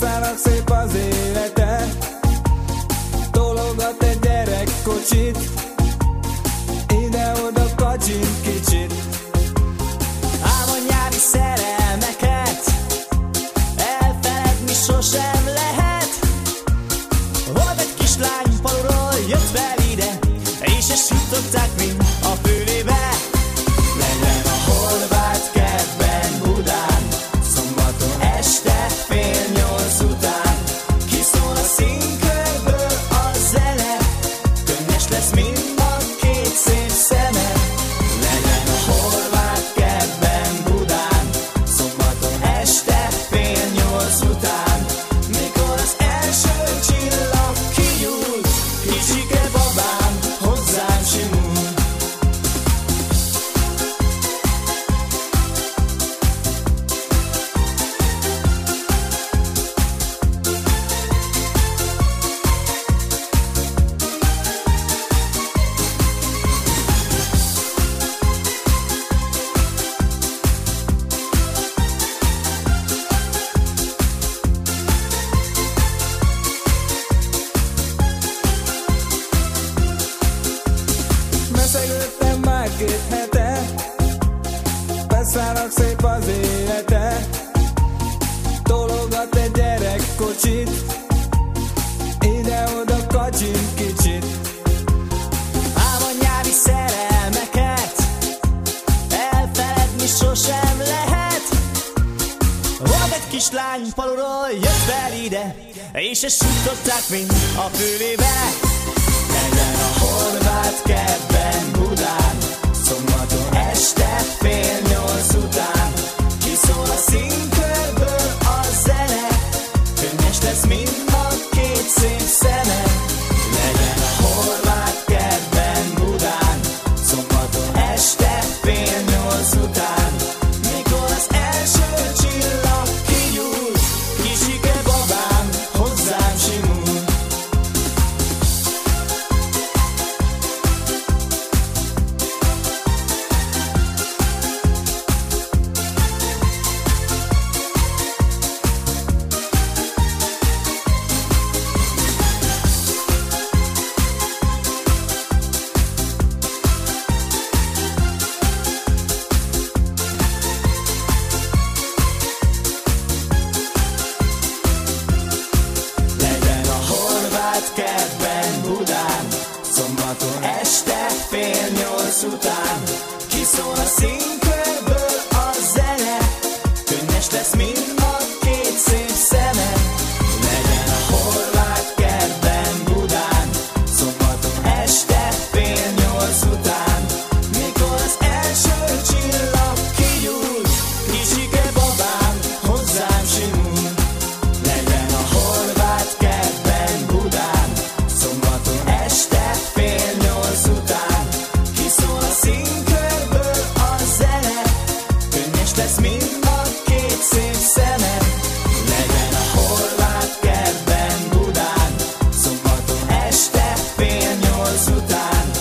Beszállnak szép az élete. Tologat egy gyerekkocsit. Ide-oda kacsint már két hete Beszállnak szép az élete. Tologat egy gyerekkocsit. Ide-oda kacsint kicsit. Ám a nyári szerelmeket Elfeledni sosem lehet. Volt egy kislány faluról jött fel ide És ezt sütották mind a fülébe Legyen a horvát kertben Budán Szombaton Este fél nyolc után horvát kertben Budán Szombaton Este fél nyolc után kiszól a színkörből time.